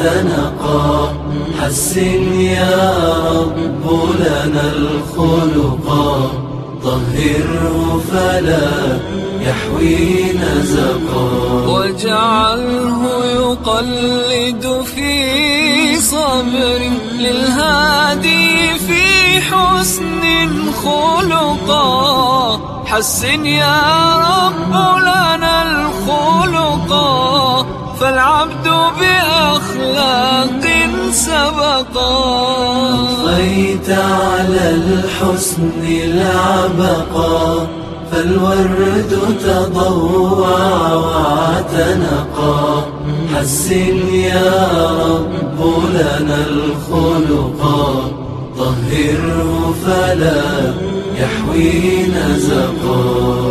واعتنقا حسن يا رب لنا الخلقا طهره فلا يحوي نزقا واجعله يقلد في صبر للهادي في حسن خلقا حسن يا رب لنا الخلقا فالعبد بأخلاق سبقا. أضفيت على الحسن العبقا فالورد تضوع واعتنقا. حسن يا رب لنا الخلقا طهره فلا يحوي نزقا.